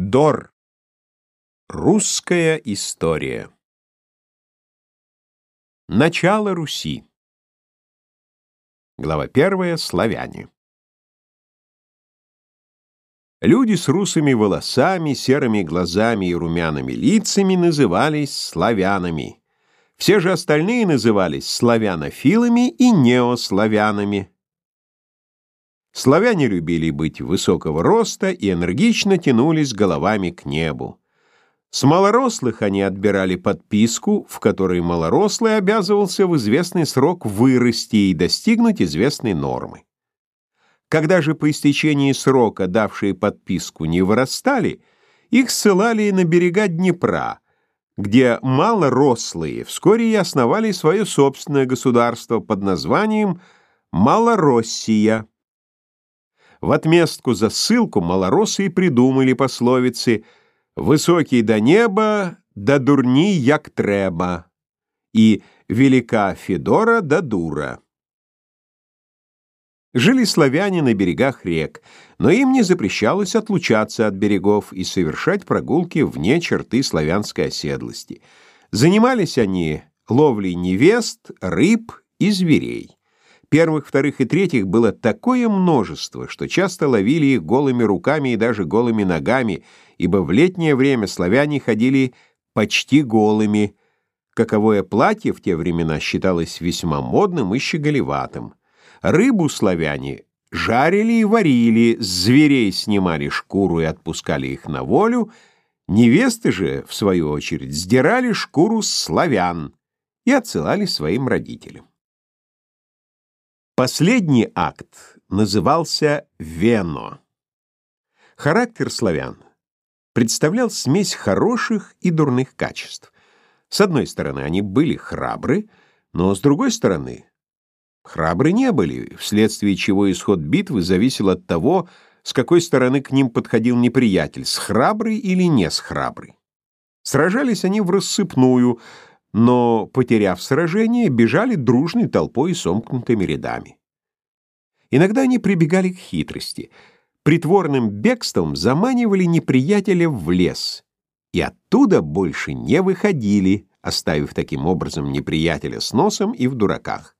Дор. Русская история. Начало Руси. Глава 1. Славяне. Люди с русыми волосами, серыми глазами и румяными лицами назывались славянами. Все же остальные назывались славянофилами и неославянами. Славяне любили быть высокого роста и энергично тянулись головами к небу. С малорослых они отбирали подписку, в которой малорослый обязывался в известный срок вырасти и достигнуть известной нормы. Когда же по истечении срока давшие подписку не вырастали, их ссылали на берега Днепра, где малорослые вскоре и основали свое собственное государство под названием Малороссия. В отместку за ссылку малоросы придумали пословицы «Высокий до неба, да дурни, як треба» и «Велика Федора да дура». Жили славяне на берегах рек, но им не запрещалось отлучаться от берегов и совершать прогулки вне черты славянской оседлости. Занимались они ловлей невест, рыб и зверей. Первых, вторых и третьих было такое множество, что часто ловили их голыми руками и даже голыми ногами, ибо в летнее время славяне ходили почти голыми. Каковое платье в те времена считалось весьма модным и щеголеватым. Рыбу славяне жарили и варили, зверей снимали шкуру и отпускали их на волю, невесты же, в свою очередь, сдирали шкуру с славян и отсылали своим родителям. Последний акт назывался «Вено». Характер славян представлял смесь хороших и дурных качеств. С одной стороны, они были храбры, но с другой стороны, храбры не были, вследствие чего исход битвы зависел от того, с какой стороны к ним подходил неприятель, с храбрый или не с храбрый. Сражались они в рассыпную, но, потеряв сражение, бежали дружной толпой и сомкнутыми рядами. Иногда они прибегали к хитрости. Притворным бегством заманивали неприятеля в лес, и оттуда больше не выходили, оставив таким образом неприятеля с носом и в дураках.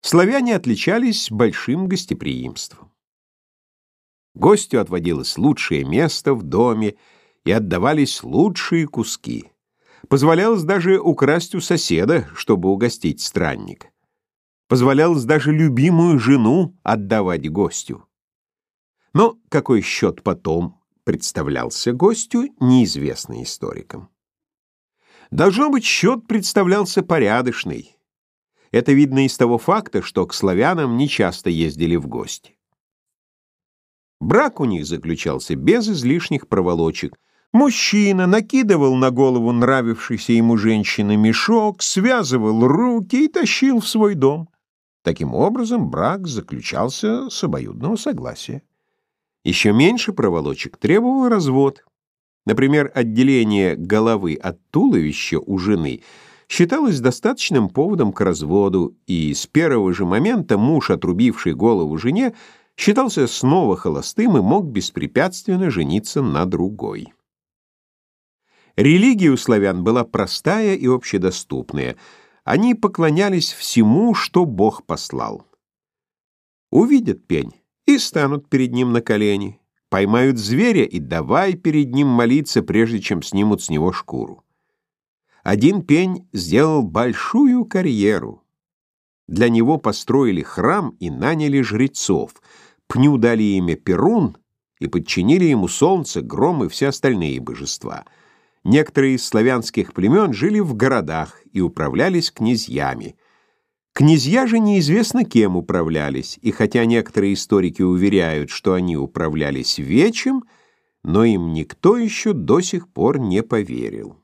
Славяне отличались большим гостеприимством. Гостю отводилось лучшее место в доме и отдавались лучшие куски. Позволялось даже украсть у соседа, чтобы угостить странника. Позволялось даже любимую жену отдавать гостю. Но какой счет потом представлялся гостю, неизвестно историкам. Должно быть, счет представлялся порядочный. Это видно из того факта, что к славянам нечасто ездили в гости. Брак у них заключался без излишних проволочек, Мужчина накидывал на голову нравившейся ему женщины мешок, связывал руки и тащил в свой дом. Таким образом, брак заключался с обоюдного согласия. Еще меньше проволочек требовал развод. Например, отделение головы от туловища у жены считалось достаточным поводом к разводу, и с первого же момента муж, отрубивший голову жене, считался снова холостым и мог беспрепятственно жениться на другой. Религия у славян была простая и общедоступная. Они поклонялись всему, что Бог послал. Увидят пень и станут перед ним на колени. Поймают зверя и давай перед ним молиться, прежде чем снимут с него шкуру. Один пень сделал большую карьеру. Для него построили храм и наняли жрецов. Пню дали имя Перун и подчинили ему солнце, гром и все остальные божества — Некоторые из славянских племен жили в городах и управлялись князьями. Князья же неизвестно кем управлялись, и хотя некоторые историки уверяют, что они управлялись вечем, но им никто еще до сих пор не поверил.